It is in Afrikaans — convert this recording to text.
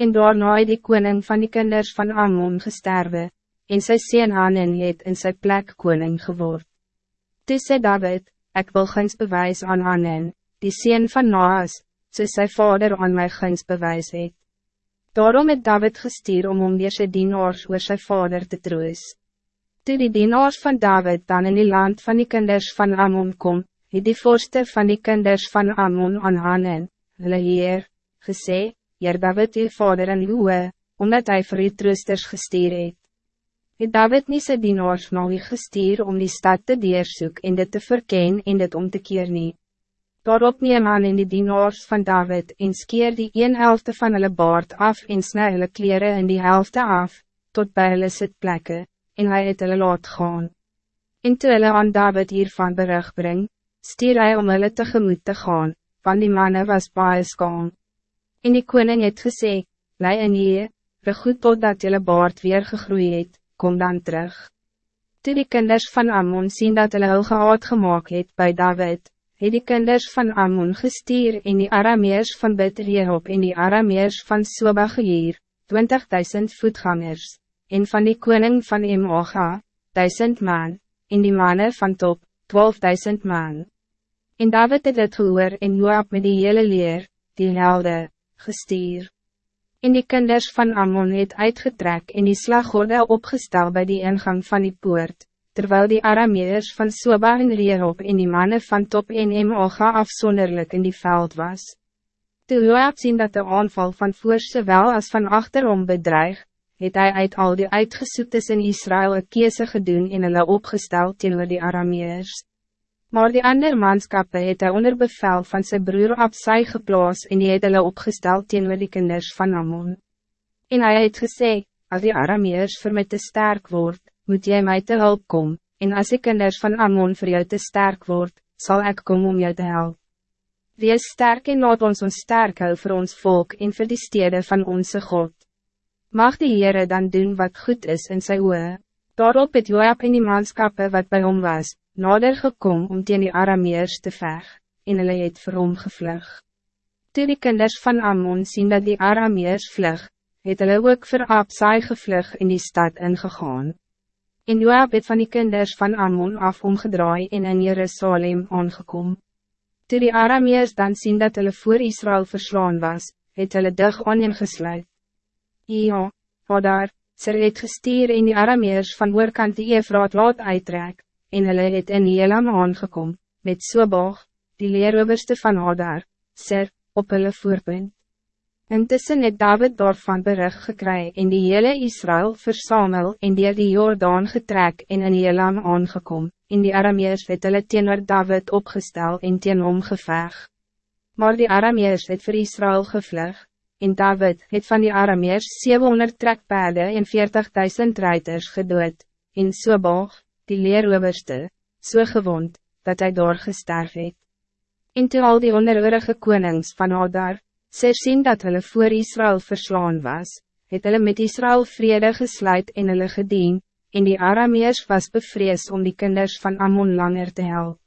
En daarna het die koning van die kinders van Ammon gesterwe, en sy sien Hanen het in sy plek koning geword. Toe sê David, ik wil guns bewys aan Hanen, die sien van Naas, soos sy vader aan my guns bewys het. Daarom het David gestuur om om weer sy dienaars oor sy vader te troos. Toe die dienaars van David dan in die land van die kinders van Ammon kom, het die voorste van die kinders van Ammon aan Hanen, hulle heer, gesê, Heer David uw vader en uwe, omdat hij voor u troosters gestuur het. Het David nie sy dienaars na u gestuur om die stad te deersoek en dit te verken en dit om te keer nie. Daarop neem aan in die dienaars van David en skeer die een helfte van hulle baard af en snij hulle kleren in die helfte af, tot bij hulle sitplekke, en hij het hulle laat gaan. En toe hulle aan David hiervan berig bring, stuur hy om hulle tegemoet te gaan, want die manne was baie skaam. En die koning het gesê, bly in hier, regoed totdat jylle baard weer gegroeid het, kom dan terug. Toe die kinders van Ammon sien dat hulle hul gehaad gemaakt het bij David, het die kinders van Ammon gestuur en die Arameers van Bethlehem en die Arameers van Soba geheer, 20.000 voetgangers, en van die koning van Emoga, 1000 man, en die mannen van Top, 12.000 man. En David het het gehoor en Joab met die hele leer, die helde, gestuur. En die kinders van Ammon het uitgetrek en die slaggorde opgestel bij die ingang van die poort, terwijl die Arameers van Soba en Rehob en die mannen van Top en Emoga afzonderlijk in die veld was. Toe Joab sien dat de aanval van voorse wel als van achterom bedreig, het hij uit al die uitgesoektes in Israël een kese gedoen en hulle opgesteld teenoor die Arameers. Maar die ander manskappe het hy onder bevel van zijn broer op sy geplaas en die het hulle opgesteld teenoor die kinders van Ammon. En hij het gesê, als die Arameers voor mij te sterk wordt, moet jij mij te hulp komen, en als die kinders van Ammon voor jou te sterk wordt, zal ik komen om jou te helpen. Wees sterk en laat ons ons sterk hou vir ons volk en vir die stede van onze God. Mag die Heere dan doen wat goed is in sy oe. Daarop het Joab en die manskappe wat bij hom was, nader gekom om teen die Arameers te veg, en hulle het vir hom gevlug. Toe die kinders van Ammon sien dat die Arameers vlug, het hulle ook vir Absai gevlug in die stad ingegaan. En Joab het van die kinders van Ammon af omgedraai en in Jerusalem aangekom. Toe die Arameers dan sien dat hulle voor Israël verslaan was, het hulle dig aaneengesluit. Ja, vader, Sir het gestuur en die Arameers van oorkant die Efraat laat uittrek, en hulle het in Elam aangekom, met Sobog, die leeroberste van Hadar, Sir, op hulle voorpunt. Intussen het David daarvan bericht gekry en die hele Israël versamel en dier die Jordaan getrek en in Elam aangekom, en die Arameers het hulle teenoor David opgestel en teen hom geveg. Maar die Arameers het voor Israël gevlug, en David het van die Arameers 700 trekpaarden en 40.000 ruiters gedood, en Sobog, die leeroberste, so gewond, dat hij daar gesterf het. En toe al die onderhoorige konings van Adar, sê sien dat hulle voor Israël verslaan was, het hulle met Israël vrede gesluit en hulle gedien, en die Arameers was bevrees om die kinders van Ammon langer te helpen.